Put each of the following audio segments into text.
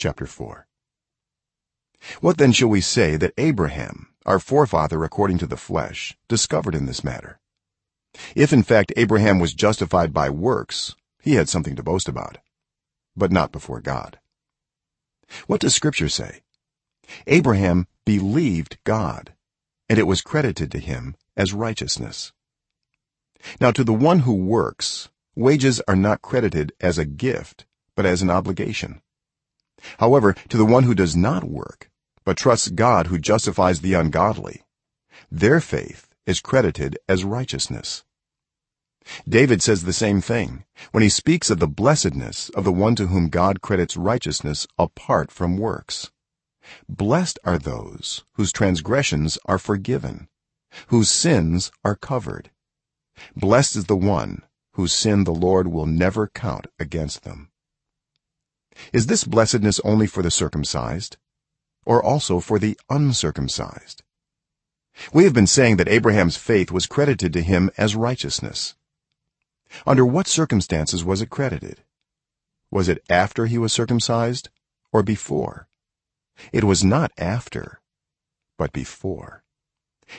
chapter 4 what then shall we say that abraham our forefather according to the flesh discovered in this matter? If in fact abraham was justified by works he had something to boast about but not before god. What does scripture say? Abraham believed god and it was credited to him as righteousness. Now to the one who works wages are not credited as a gift but as an obligation however to the one who does not work but trusts god who justifies the ungodly their faith is credited as righteousness. David says the same thing when he speaks of the blessedness of the one to whom god credits righteousness apart from works. Blessed are those whose transgressions are forgiven whose sins are covered. Blessed is the one whose sin the lord will never count against them is this blessedness only for the circumcised or also for the uncircumcised? We have been saying that abraham's faith was credited to him as righteousness. Under what circumstances was it credited? Was it after he was circumcised or before? It was not after but before.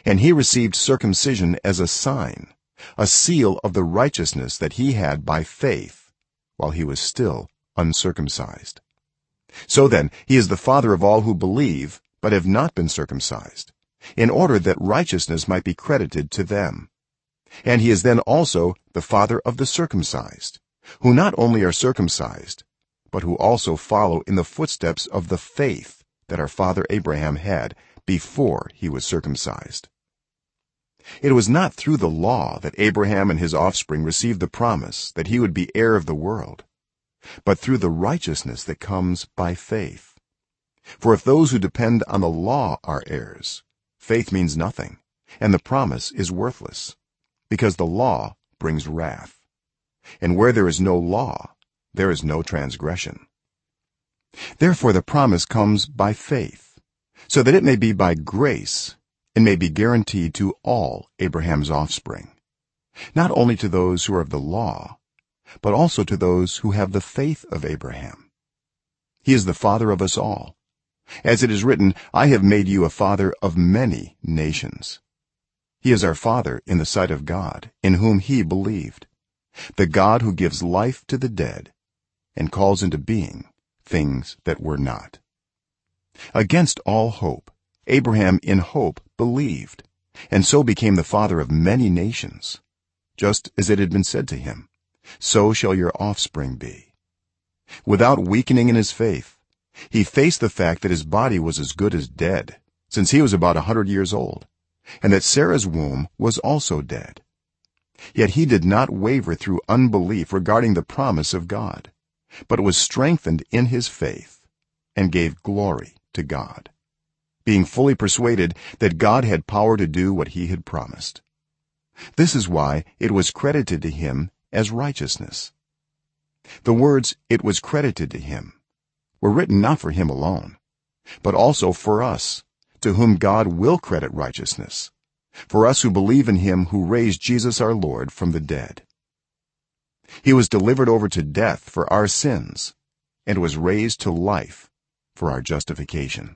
And he received circumcision as a sign a seal of the righteousness that he had by faith while he was still uncircumcised. So then he is the father of all who believe but have not been circumcised in order that righteousness might be credited to them. And he is then also the father of the circumcised who not only are circumcised but who also follow in the footsteps of the faith that our father abraham had before he was circumcised. It was not through the law that abraham and his offspring received the promise that he would be heir of the world but through the righteousness that comes by faith. For if those who depend on the law are heirs faith means nothing and the promise is worthless because the law brings wrath. And where there is no law there is no transgression. Therefore the promise comes by faith so that it may be by grace and may be guaranteed to all abraham's offspring not only to those who are of the law but also to those who have the faith of abraham. He is the father of us all. As it is written i have made you a father of many nations. He is our father in the sight of god in whom he believed the god who gives life to the dead and calls into being things that were not. Against all hope abraham in hope believed and so became the father of many nations just as it had been said to him so shall your offspring be. Without weakening in his faith he faced the fact that his body was as good as dead since he was about a 100 years old and that sarah's womb was also dead. Yet he did not waver through unbelief regarding the promise of god but was strengthened in his faith and gave glory to god being fully persuaded that god had power to do what he had promised. This is why it was credited to him as righteousness. The words it was credited to him were written not for him alone but also for us to whom god will credit righteousness for us who believe in him who raised jesus our lord from the dead. He was delivered over to death for our sins and was raised to life for our justification